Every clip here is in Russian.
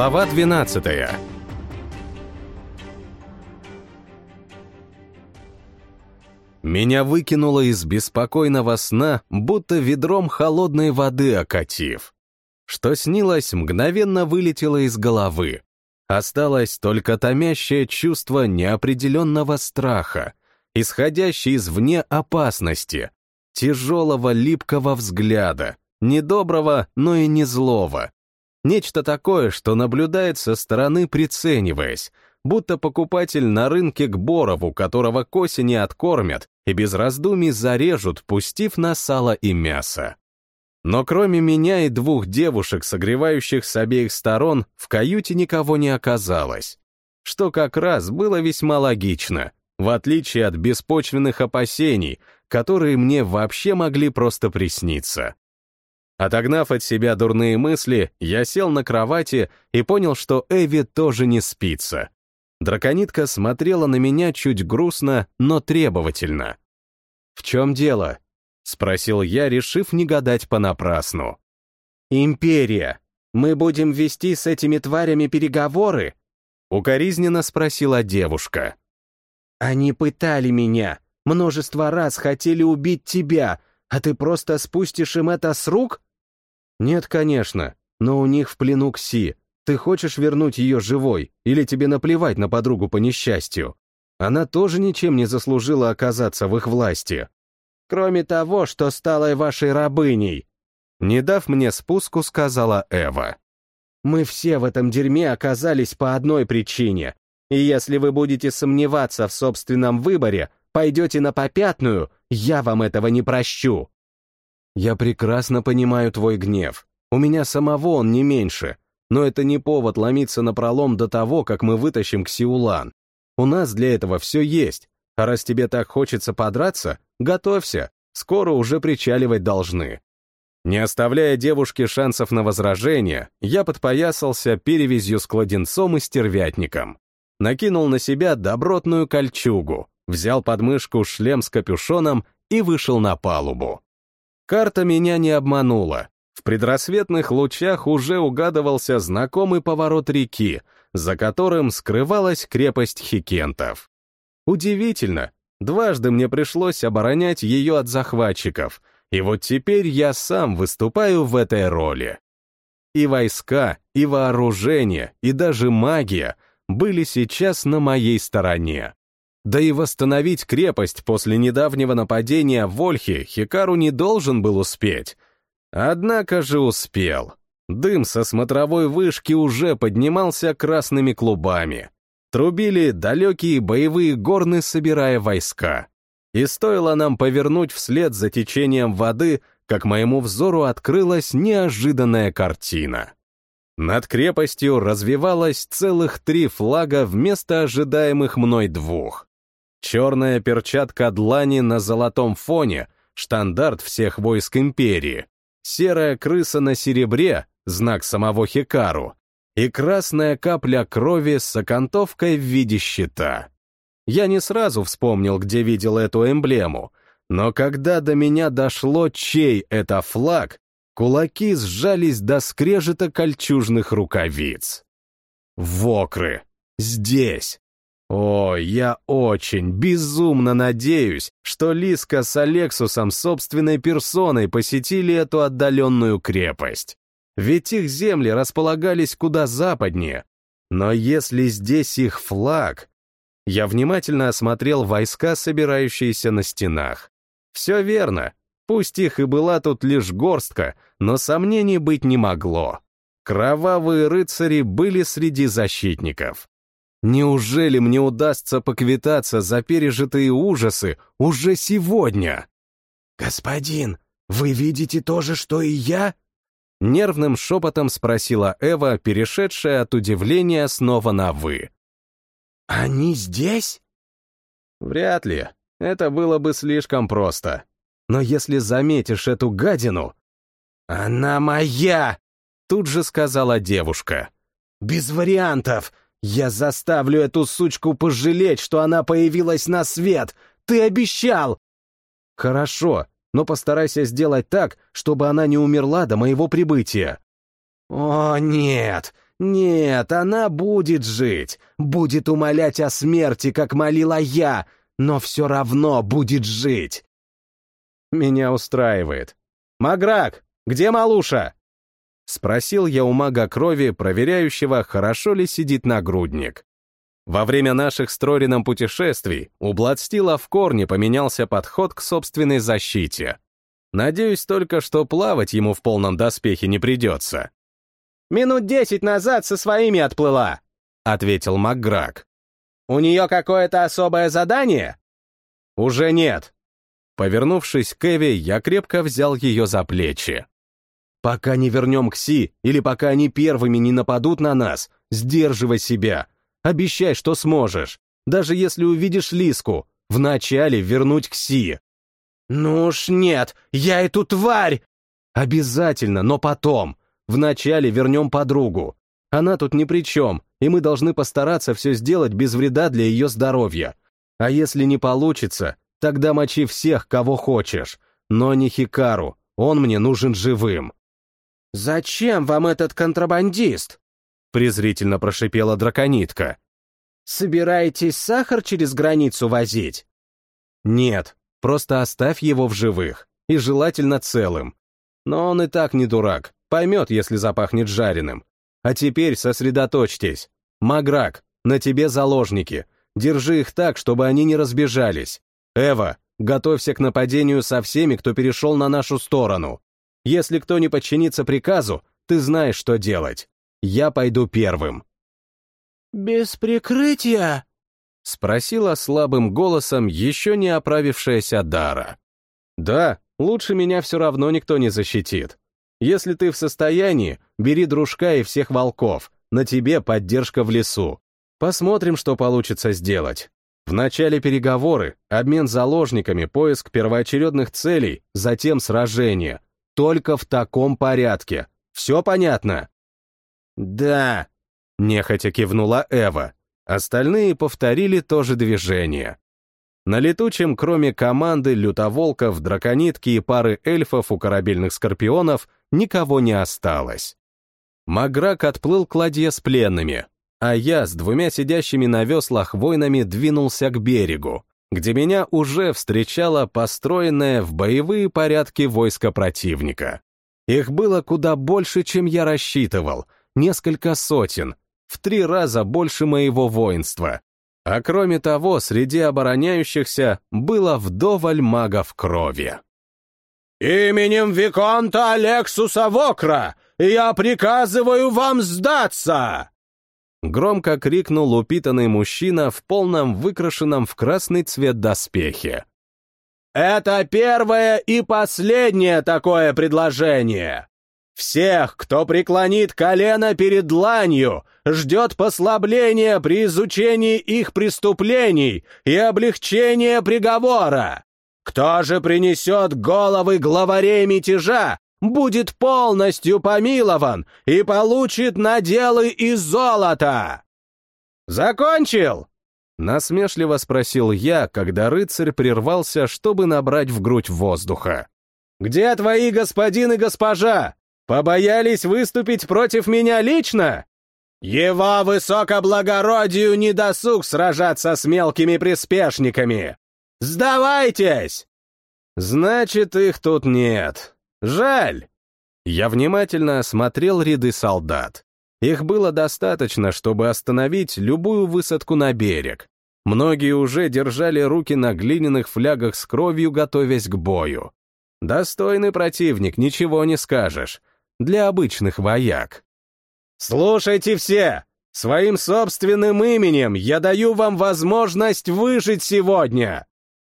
Глава 12 Меня выкинуло из беспокойного сна, будто ведром холодной воды окатив. Что снилось, мгновенно вылетело из головы. Осталось только томящее чувство неопределенного страха, исходящее извне опасности, тяжелого липкого взгляда, недоброго, но и не злого. Нечто такое, что наблюдает со стороны, прицениваясь, будто покупатель на рынке к Борову, которого к осени откормят и без раздумий зарежут, пустив на сало и мясо. Но кроме меня и двух девушек, согревающих с обеих сторон, в каюте никого не оказалось. Что как раз было весьма логично, в отличие от беспочвенных опасений, которые мне вообще могли просто присниться. Отогнав от себя дурные мысли, я сел на кровати и понял, что Эви тоже не спится. Драконитка смотрела на меня чуть грустно, но требовательно. «В чем дело?» — спросил я, решив не гадать понапрасну. «Империя! Мы будем вести с этими тварями переговоры?» — укоризненно спросила девушка. «Они пытали меня, множество раз хотели убить тебя, а ты просто спустишь им это с рук?» «Нет, конечно, но у них в плену Кси. Ты хочешь вернуть ее живой, или тебе наплевать на подругу по несчастью? Она тоже ничем не заслужила оказаться в их власти. Кроме того, что стала вашей рабыней». Не дав мне спуску, сказала Эва. «Мы все в этом дерьме оказались по одной причине. И если вы будете сомневаться в собственном выборе, пойдете на попятную, я вам этого не прощу». Я прекрасно понимаю твой гнев. У меня самого он не меньше. Но это не повод ломиться на пролом до того, как мы вытащим Ксиулан. У нас для этого все есть. А раз тебе так хочется подраться, готовься. Скоро уже причаливать должны. Не оставляя девушке шансов на возражение, я подпоясался перевязью с кладенцом и стервятником. Накинул на себя добротную кольчугу, взял под мышку шлем с капюшоном и вышел на палубу. Карта меня не обманула. В предрассветных лучах уже угадывался знакомый поворот реки, за которым скрывалась крепость хикентов. Удивительно, дважды мне пришлось оборонять ее от захватчиков, и вот теперь я сам выступаю в этой роли. И войска, и вооружение, и даже магия были сейчас на моей стороне. Да и восстановить крепость после недавнего нападения в Вольхе Хикару не должен был успеть. Однако же успел. Дым со смотровой вышки уже поднимался красными клубами. Трубили далекие боевые горны, собирая войска. И стоило нам повернуть вслед за течением воды, как моему взору открылась неожиданная картина. Над крепостью развивалось целых три флага вместо ожидаемых мной двух. Черная перчатка длани на золотом фоне, штандарт всех войск империи, серая крыса на серебре, знак самого Хикару, и красная капля крови с окантовкой в виде щита. Я не сразу вспомнил, где видел эту эмблему, но когда до меня дошло, чей это флаг, кулаки сжались до скрежета кольчужных рукавиц. Вокры. Здесь. О, я очень, безумно надеюсь, что Лиска с Алексусом собственной персоной посетили эту отдаленную крепость. Ведь их земли располагались куда западнее. Но если здесь их флаг... Я внимательно осмотрел войска, собирающиеся на стенах. Все верно. Пусть их и была тут лишь горстка, но сомнений быть не могло. Кровавые рыцари были среди защитников. Неужели мне удастся поквитаться за пережитые ужасы уже сегодня? «Господин, вы видите то же, что и я?» Нервным шепотом спросила Эва, перешедшая от удивления снова на «вы». «Они здесь?» Вряд ли. Это было бы слишком просто. Но если заметишь эту гадину... «Она моя!» Тут же сказала девушка. «Без вариантов! Я заставлю эту сучку пожалеть, что она появилась на свет! Ты обещал!» «Хорошо, но постарайся сделать так, чтобы она не умерла до моего прибытия». «О, нет! Нет, она будет жить, будет умолять о смерти, как молила я, но все равно будет жить. Меня устраивает. «Маграк, где Малуша?» Спросил я у мага крови, проверяющего, хорошо ли сидит нагрудник. Во время наших с Трорином путешествий у Бладстила в корне поменялся подход к собственной защите. Надеюсь только, что плавать ему в полном доспехе не придется. «Минут десять назад со своими отплыла», — ответил МакГрак. «У нее какое-то особое задание?» «Уже нет». Повернувшись к Эви, я крепко взял ее за плечи. «Пока не вернем к Си, или пока они первыми не нападут на нас, сдерживай себя. Обещай, что сможешь. Даже если увидишь Лиску, вначале вернуть к Си». «Ну уж нет, я эту тварь!» «Обязательно, но потом. Вначале вернем подругу. Она тут ни при чем, и мы должны постараться все сделать без вреда для ее здоровья. А если не получится, тогда мочи всех, кого хочешь. Но не Хикару, он мне нужен живым». «Зачем вам этот контрабандист?» презрительно прошипела драконитка. «Собираетесь сахар через границу возить?» «Нет, просто оставь его в живых, и желательно целым. Но он и так не дурак, Поймет, если запахнет жареным. А теперь сосредоточьтесь. Маграк, на тебе заложники. Держи их так, чтобы они не разбежались. Эва, готовься к нападению со всеми, кто перешел на нашу сторону. Если кто не подчинится приказу, ты знаешь, что делать. Я пойду первым. «Без прикрытия?» — спросила слабым голосом еще не оправившаяся Дара. «Да, лучше меня все равно никто не защитит. Если ты в состоянии, бери дружка и всех волков, на тебе поддержка в лесу. Посмотрим, что получится сделать. В начале переговоры, обмен заложниками, поиск первоочередных целей, затем сражение. Только в таком порядке. Все понятно? Да, нехотя кивнула Эва. Остальные повторили то же движение. На летучем, кроме команды лютоволков, драконитки и пары эльфов у корабельных скорпионов, никого не осталось. Маграк отплыл к ладье с пленными, а я с двумя сидящими на веслах воинами двинулся к берегу, где меня уже встречало построенное в боевые порядки войско противника. Их было куда больше, чем я рассчитывал, несколько сотен, в три раза больше моего воинства. А кроме того, среди обороняющихся было вдоволь магов крови. «Именем Виконта Алексуса Вокра я приказываю вам сдаться!» Громко крикнул упитанный мужчина в полном выкрашенном в красный цвет доспехе. «Это первое и последнее такое предложение!» Всех, кто преклонит колено перед дланью, ждет послабление при изучении их преступлений и облегчение приговора. Кто же принесет головы главарей мятежа, будет полностью помилован и получит наделы из золота. «Закончил?» — насмешливо спросил я, когда рыцарь прервался, чтобы набрать в грудь воздуха. «Где твои господин и госпожа? Побоялись выступить против меня лично?» «Его высокоблагородию не досуг сражаться с мелкими приспешниками. «Сдавайтесь!» «Значит, их тут нет. Жаль!» Я внимательно осмотрел ряды солдат. Их было достаточно, чтобы остановить любую высадку на берег. Многие уже держали руки на глиняных флягах с кровью, готовясь к бою. Достойный противник, ничего не скажешь. Для обычных вояк. «Слушайте все! Своим собственным именем я даю вам возможность выжить сегодня!»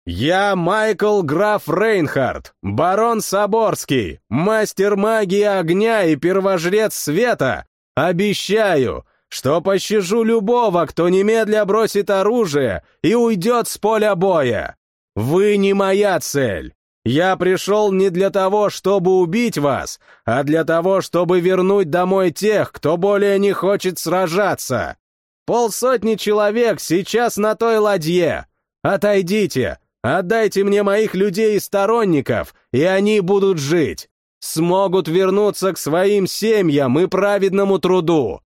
«Я Майкл Граф Рейнхард, барон Соборский, мастер магии огня и первожрец света. Обещаю, что пощажу любого, кто немедля бросит оружие и уйдет с поля боя. Вы не моя цель. Я пришел не для того, чтобы убить вас, а для того, чтобы вернуть домой тех, кто более не хочет сражаться. Полсотни человек сейчас на той ладье. Отойдите, Отдайте мне моих людей и сторонников, и они будут жить. Смогут вернуться к своим семьям и праведному труду.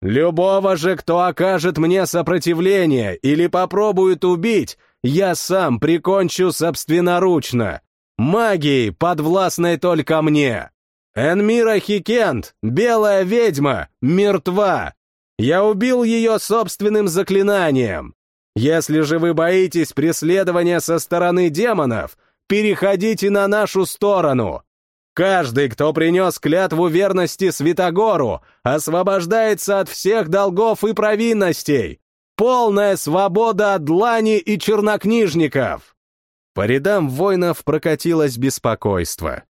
Любого же, кто окажет мне сопротивление или попробует убить, я сам прикончу собственноручно. Магией, подвластной только мне. Энмира Хикент, белая ведьма, мертва. Я убил ее собственным заклинанием. Если же вы боитесь преследования со стороны демонов, переходите на нашу сторону. Каждый, кто принес клятву верности Святогору, освобождается от всех долгов и провинностей. Полная свобода от длани и чернокнижников. По рядам воинов прокатилось беспокойство.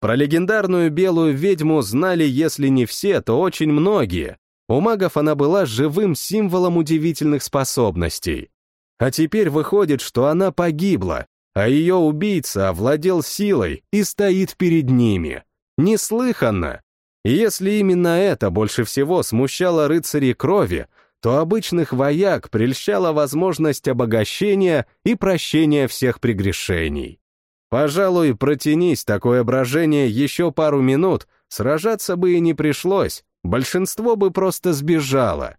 Про легендарную белую ведьму знали, если не все, то очень многие. У магов она была живым символом удивительных способностей. А теперь выходит, что она погибла, а ее убийца овладел силой и стоит перед ними. Неслыханно. Если именно это больше всего смущало рыцарей крови, то обычных вояк прельщала возможность обогащения и прощения всех прегрешений. Пожалуй, протянись такое брожение еще пару минут, сражаться бы и не пришлось, большинство бы просто сбежало.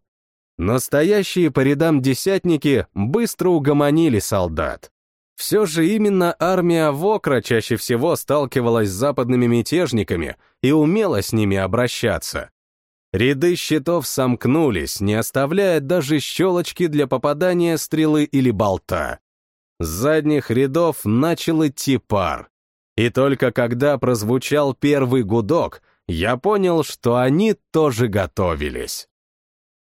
Настоящие по рядам десятники быстро угомонили солдат. Все же именно армия Вокра чаще всего сталкивалась с западными мятежниками и умела с ними обращаться. Ряды щитов сомкнулись, не оставляя даже щелочки для попадания стрелы или болта. С задних рядов начал идти пар. И только когда прозвучал первый гудок, я понял, что они тоже готовились.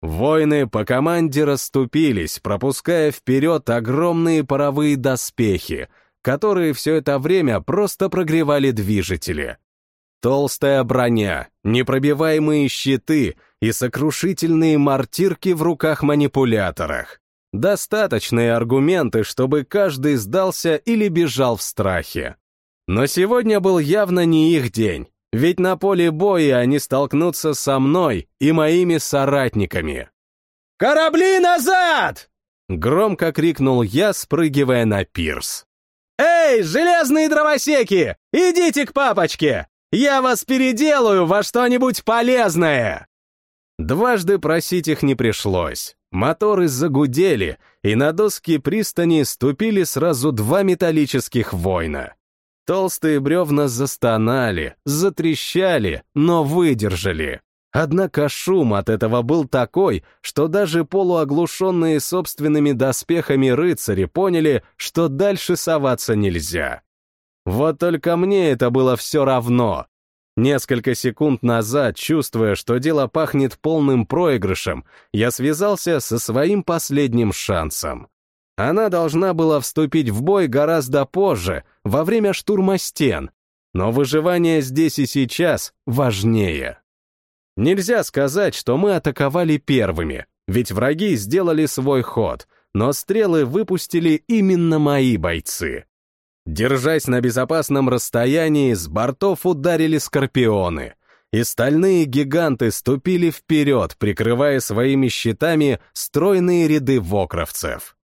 Воины по команде расступились, пропуская вперед огромные паровые доспехи, которые все это время просто прогревали движители. Толстая броня, непробиваемые щиты и сокрушительные мортирки в руках-манипуляторах. Достаточные аргументы, чтобы каждый сдался или бежал в страхе. Но сегодня был явно не их день, ведь на поле боя они столкнутся со мной и моими соратниками. «Корабли назад!» — громко крикнул я, спрыгивая на пирс. «Эй, железные дровосеки, идите к папочке! Я вас переделаю во что-нибудь полезное!» Дважды просить их не пришлось. Моторы загудели, и на доски пристани ступили сразу два металлических воина. Толстые бревна застонали, затрещали, но выдержали. Однако шум от этого был такой, что даже полуоглушенные собственными доспехами рыцари поняли, что дальше соваться нельзя. Вот только мне это было все равно. Несколько секунд назад, чувствуя, что дело пахнет полным проигрышем, я связался со своим последним шансом. Она должна была вступить в бой гораздо позже, во время штурма стен, но выживание здесь и сейчас важнее. Нельзя сказать, что мы атаковали первыми, ведь враги сделали свой ход, но стрелы выпустили именно мои бойцы. Держась на безопасном расстоянии, с бортов ударили скорпионы, и стальные гиганты ступили вперед, прикрывая своими щитами стройные ряды вокровцев.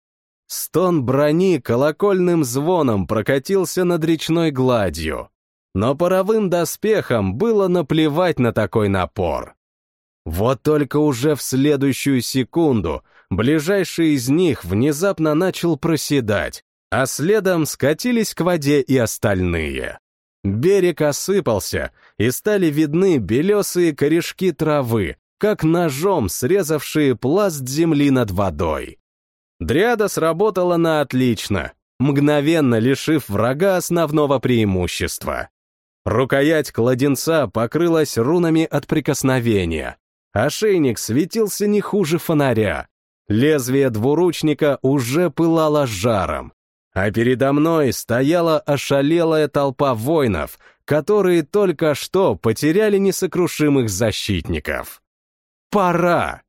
Стон брони колокольным звоном прокатился над речной гладью, но паровым доспехам было наплевать на такой напор. Вот только уже в следующую секунду ближайший из них внезапно начал проседать, а следом скатились к воде и остальные. Берег осыпался, и стали видны белесые корешки травы, как ножом срезавшие пласт земли над водой. Дриада сработала на отлично, мгновенно лишив врага основного преимущества. Рукоять кладенца покрылась рунами от прикосновения. Ошейник светился не хуже фонаря. Лезвие двуручника уже пылало жаром а передо мной стояла ошалелая толпа воинов, которые только что потеряли несокрушимых защитников. Пора!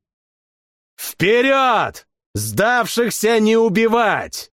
«Вперед! Сдавшихся не убивать!»